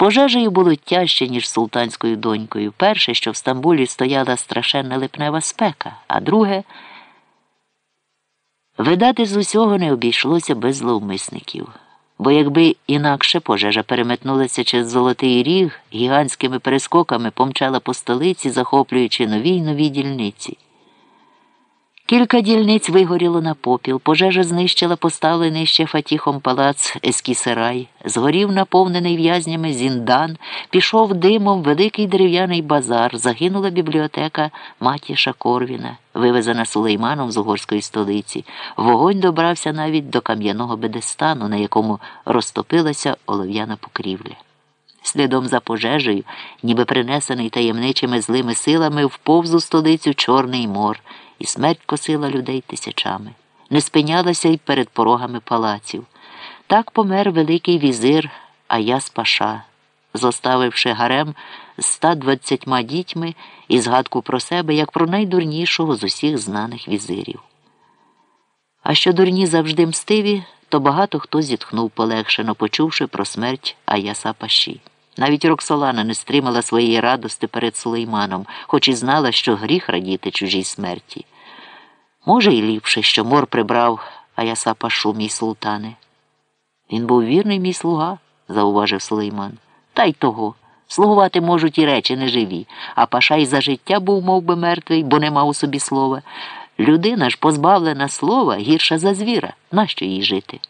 пожежею було тяжче, ніж султанською донькою. Перше, що в Стамбулі стояла страшенна липнева спека, а друге, видати з усього не обійшлося без зловмисників. Бо якби інакше пожежа переметнулася через Золотий Ріг, гігантськими перескоками помчала по столиці, захоплюючи нові й нові дільниці. Кілька дільниць вигоріло на попіл, пожежа знищила поставлений ще фатіхом палац Ескісарай, згорів наповнений в'язнями зіндан, пішов димом великий дерев'яний базар, загинула бібліотека Матіша Корвіна, вивезена сулейманом з угорської столиці. Вогонь добрався навіть до кам'яного бедестану, на якому розтопилася олов'яна покрівля. Слідом за пожежею, ніби принесений таємничими злими силами, вповз у столицю Чорний мор і смерть косила людей тисячами, не спинялася й перед порогами палаців. Так помер великий візир Аяс Паша, зоставивши гарем з 120 дітьми і згадку про себе як про найдурнішого з усіх знаних візирів. А що дурні завжди мстиві, то багато хто зітхнув полегшено, почувши про смерть Аяса Паші. Навіть Роксолана не стримала своєї радости перед Сулейманом, хоч і знала, що гріх радіти чужій смерті. Може, і ліпше, що мор прибрав Аяса Пашу, мій султане. Він був вірний мій слуга, зауважив Сулейман. Та й того. Слугувати можуть і речі неживі, а паша й за життя був мов би, мертвий, бо не мав у собі слова. Людина ж позбавлена слова гірша за звіра. Нащо їй жити?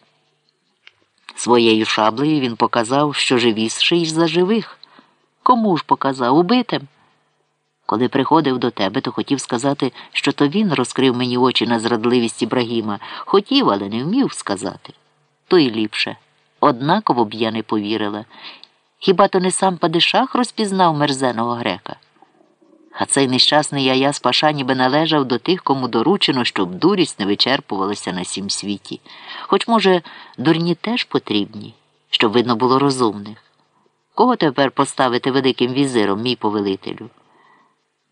Своєю шаблею він показав, що живіший за живих. Кому ж показав убитим? Коли приходив до тебе, то хотів сказати, що то він розкрив мені очі на зрадливість Ібрагіма. Хотів, але не вмів сказати. То й ліпше. Однаково б я не повірила. Хіба то не сам Падишах розпізнав мерзеного грека? А цей нещасний Аяс Паша ніби належав до тих, кому доручено, щоб дурість не вичерпувалася на сім світі. Хоч, може, дурні теж потрібні, щоб видно було розумних. Кого тепер поставити великим візиром, мій повелителю?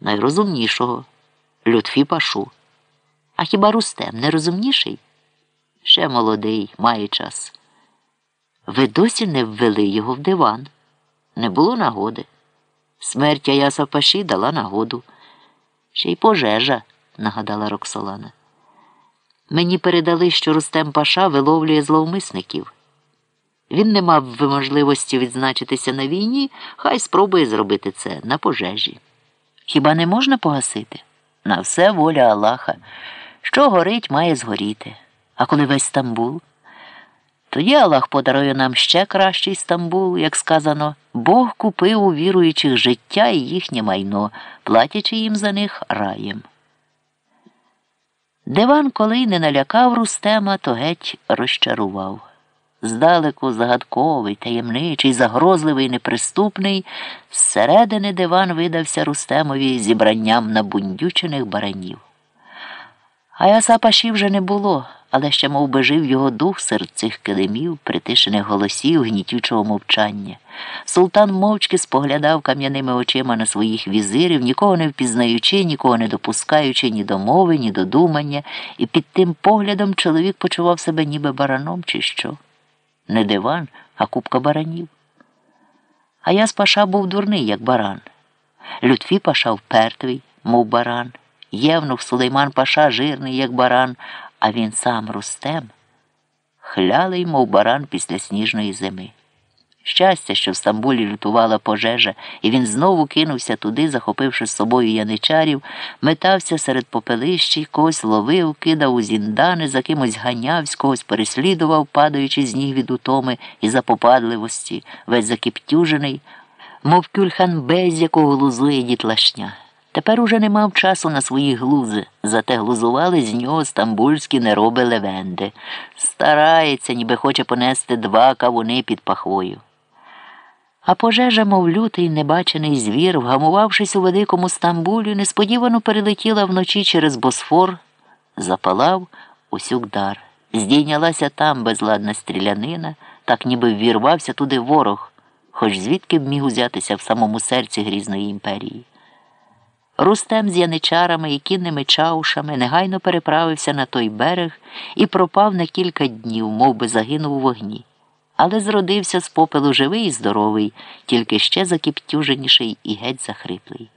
Найрозумнішого Лютфі Пашу. А хіба Рустем не розумніший? Ще молодий, має час. Ви досі не ввели його в диван. Не було нагоди. Смерть Аяса Паші дала нагоду. Ще й пожежа, нагадала Роксолана. Мені передали, що Рустем Паша виловлює зловмисників. Він не мав можливості відзначитися на війні, хай спробує зробити це на пожежі. Хіба не можна погасити? На все воля Аллаха. Що горить, має згоріти. А коли весь Стамбул? Тоді Аллах подарує нам ще кращий Стамбул, як сказано, Бог купив у віруючих життя і їхнє майно, платячи їм за них раєм. Диван, коли не налякав Рустема, то геть розчарував. Здалеку загадковий, таємничий, загрозливий, неприступний, зсередини диван видався Рустемові зібранням набундючених баранів. А Ясапаші вже не було, але ще мов би, жив його дух серед цих килимів, притишених голосів, гнітючого мовчання. Султан мовчки споглядав кам'яними очима на своїх візирів, нікого не впізнаючи, нікого не допускаючи ні до мови, ні до думання, і під тим поглядом чоловік почував себе ніби бараном, чи що. Не диван, а купка баранів. А я з паша був дурний, як баран. Лютфі паша впертвий, мов баран. Євнух Сулейман Паша жирний, як баран, а він сам Рустем, хлялий, мов баран після сніжної зими. Щастя, що в Стамбулі лютувала пожежа, і він знову кинувся туди, захопивши з собою яничарів, метався серед попелищі, когось ловив, кидав у зіндани, за кимось ганявсь, когось переслідував, падаючи з ніг від утоми і запопадливості, весь закіптюжений, мов кюльхан без якого глузує дітлашня. Тепер уже не мав часу на свої глузи, зате глузували з нього стамбульські нероби левенди. Старається, ніби хоче понести два кавуни під пахвою. А пожежа, мов лютий небачений звір, вгамувавшись у великому Стамбулі, несподівано перелетіла вночі через Босфор, запалав усюкдар. Здійнялася там безладна стрілянина, так ніби ввірвався туди ворог, хоч звідки б міг узятися в самому серці грізної імперії. Рустем з яничарами і кінними чаушами негайно переправився на той берег і пропав на кілька днів, мов би загинув у вогні. але зродився з попелу живий і здоровий, тільки ще закіптюженіший і геть захриплий.